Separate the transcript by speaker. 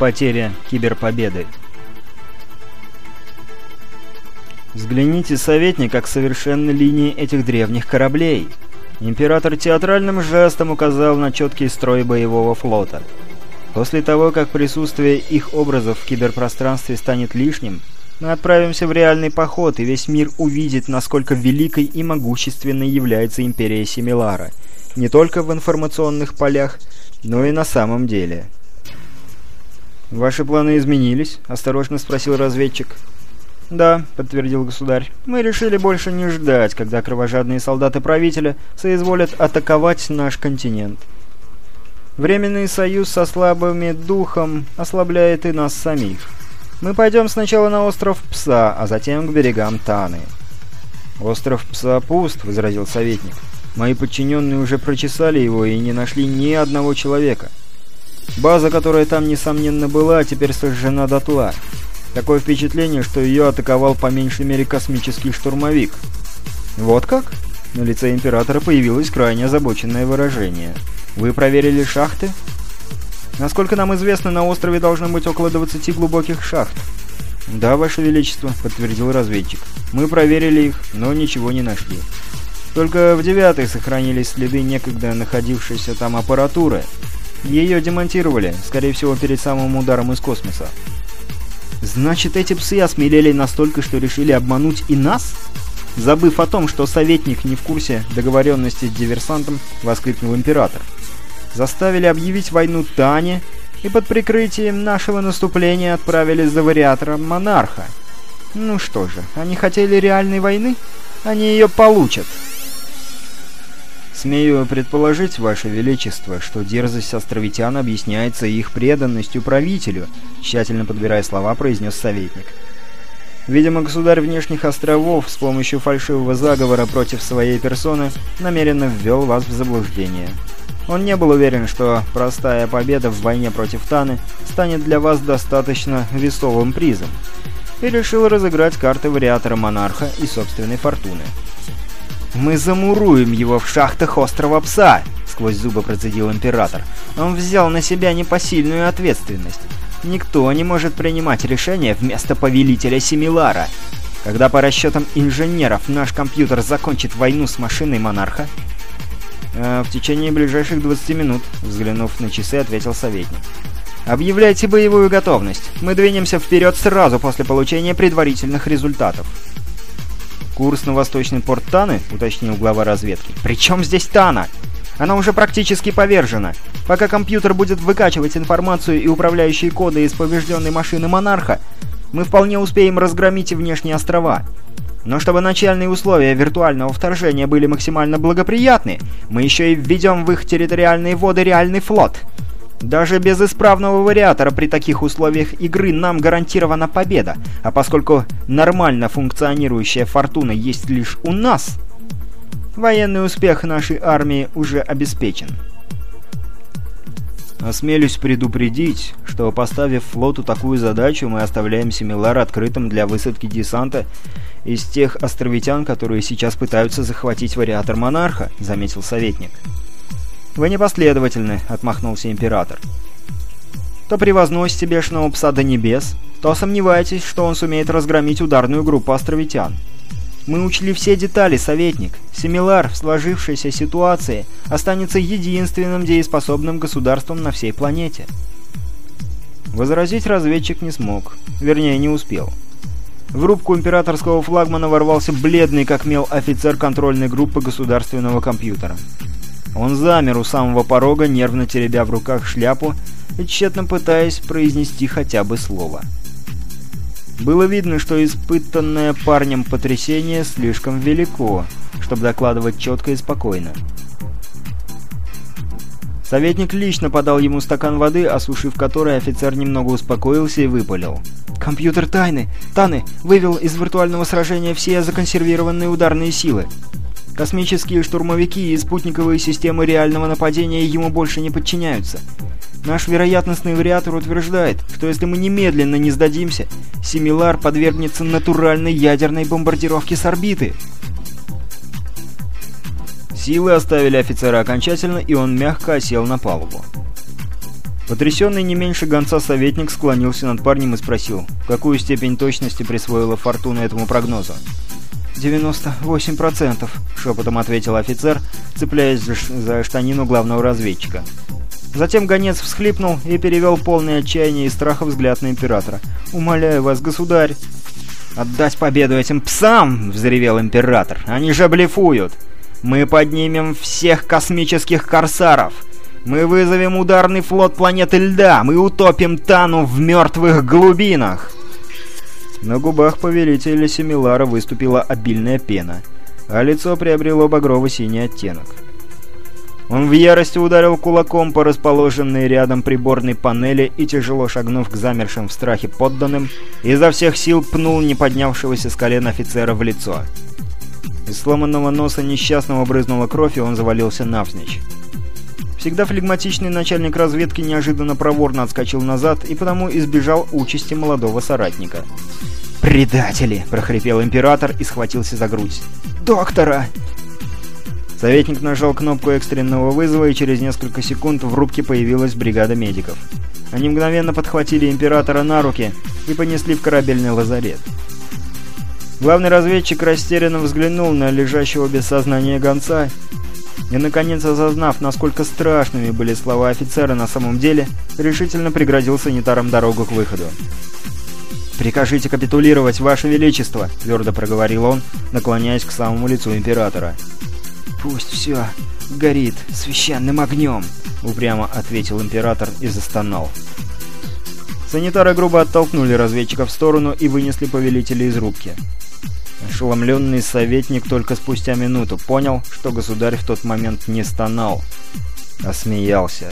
Speaker 1: потеря киберпобеды. Взгляните, советник, как совершенны линии этих древних кораблей. Император театральным жестом указал на четкий строй боевого флота. После того, как присутствие их образов в киберпространстве станет лишним, мы отправимся в реальный поход, и весь мир увидит, насколько великой и могущественной является Империя Семилара, не только в информационных полях, но и на самом деле. «Ваши планы изменились?» – осторожно спросил разведчик. «Да», — подтвердил государь, — «мы решили больше не ждать, когда кровожадные солдаты правителя соизволят атаковать наш континент. Временный союз со слабыми духом ослабляет и нас самих. Мы пойдем сначала на остров Пса, а затем к берегам Таны». «Остров Пса пуст», — возразил советник. «Мои подчиненные уже прочесали его и не нашли ни одного человека. База, которая там, несомненно, была, теперь сожжена дотла». Такое впечатление, что ее атаковал по меньшей мере космический штурмовик. Вот как? На лице Императора появилось крайне озабоченное выражение. Вы проверили шахты? Насколько нам известно, на острове должно быть около 20 глубоких шахт. «Да, Ваше Величество», — подтвердил разведчик. «Мы проверили их, но ничего не нашли. Только в девятой сохранились следы некогда находившейся там аппаратуры. Ее демонтировали, скорее всего, перед самым ударом из космоса. Значит, эти псы осмелели настолько, что решили обмануть и нас? Забыв о том, что советник не в курсе договоренности с диверсантом, воскликнул император. Заставили объявить войну Тане и под прикрытием нашего наступления отправились за вариатором монарха. Ну что же, они хотели реальной войны? Они ее получат. Смею предположить, Ваше Величество, что дерзость островитян объясняется их преданностью правителю, тщательно подбирая слова, произнес советник. Видимо, государь внешних островов с помощью фальшивого заговора против своей персоны намеренно ввел вас в заблуждение. Он не был уверен, что простая победа в войне против Таны станет для вас достаточно весовым призом, и решил разыграть карты вариатора монарха и собственной фортуны. «Мы замуруем его в шахтах острова Пса!» — сквозь зубы процедил Император. «Он взял на себя непосильную ответственность. Никто не может принимать решения вместо повелителя Семилара. Когда по расчетам инженеров наш компьютер закончит войну с машиной Монарха?» э, «В течение ближайших 20 минут», — взглянув на часы, ответил советник. «Объявляйте боевую готовность. Мы двинемся вперед сразу после получения предварительных результатов». «Курс на восточный порт Таны?» — уточнил глава разведки. «При чем здесь Тана? Она уже практически повержена. Пока компьютер будет выкачивать информацию и управляющие коды из поврежденной машины Монарха, мы вполне успеем разгромить внешние острова. Но чтобы начальные условия виртуального вторжения были максимально благоприятны, мы еще и введем в их территориальные воды реальный флот». Даже без исправного вариатора при таких условиях игры нам гарантирована победа, а поскольку нормально функционирующая фортуна есть лишь у нас, военный успех нашей армии уже обеспечен. Осмелюсь предупредить, что поставив флоту такую задачу, мы оставляем Семилар открытым для высадки десанта из тех островитян, которые сейчас пытаются захватить вариатор Монарха, заметил советник. «Вы непоследовательны», — отмахнулся император. «То превозносите бешеного пса до небес, то сомневаетесь, что он сумеет разгромить ударную группу островитян. Мы учли все детали, советник. Семилар в сложившейся ситуации останется единственным дееспособным государством на всей планете». Возразить разведчик не смог. Вернее, не успел. В рубку императорского флагмана ворвался бледный как мел офицер контрольной группы государственного компьютера. Он замер у самого порога, нервно теребя в руках шляпу и тщетно пытаясь произнести хотя бы слово. Было видно, что испытанное парнем потрясение слишком велико, чтобы докладывать четко и спокойно. Советник лично подал ему стакан воды, осушив который офицер немного успокоился и выпалил. «Компьютер тайны! Таны вывел из виртуального сражения все законсервированные ударные силы. Космические штурмовики и спутниковые системы реального нападения ему больше не подчиняются. Наш вероятностный вариатор утверждает, что если мы немедленно не сдадимся, Семилар подвергнется натуральной ядерной бомбардировке с орбиты. Силы оставили офицера окончательно, и он мягко осел на палубу. Потрясенный не меньше гонца советник склонился над парнем и спросил, какую степень точности присвоила фортуна этому прогнозу. «98%, — шепотом ответил офицер, цепляясь за штанину главного разведчика. Затем гонец всхлипнул и перевел полное отчаяние и страха взгляд на императора. «Умоляю вас, государь!» «Отдать победу этим псам!» — взревел император. «Они же блефуют! Мы поднимем всех космических корсаров! Мы вызовем ударный флот планеты льда! Мы утопим Тану в мертвых глубинах!» На губах повелителя Семилара выступила обильная пена, а лицо приобрело багрово-синий оттенок. Он в ярости ударил кулаком по расположенной рядом приборной панели и, тяжело шагнув к замершим в страхе подданным, изо всех сил пнул не поднявшегося с колен офицера в лицо. Из сломанного носа несчастного брызнула кровь, и он завалился навзничь. Всегда флегматичный начальник разведки неожиданно проворно отскочил назад и потому избежал участи молодого соратника. «Предатели!» – прохрипел император и схватился за грудь. «Доктора!» Советник нажал кнопку экстренного вызова, и через несколько секунд в рубке появилась бригада медиков. Они мгновенно подхватили Императора на руки и понесли в корабельный лазарет. Главный разведчик растерянно взглянул на лежащего без сознания гонца и, наконец осознав, насколько страшными были слова офицера на самом деле, решительно преградил санитарам дорогу к выходу. «Прикажите капитулировать, Ваше Величество!» — твердо проговорил он, наклоняясь к самому лицу Императора. «Пусть все горит священным огнем», — упрямо ответил император и застонал. Санитары грубо оттолкнули разведчика в сторону и вынесли повелителя из рубки. Ошеломленный советник только спустя минуту понял, что государь в тот момент не стонал, а смеялся.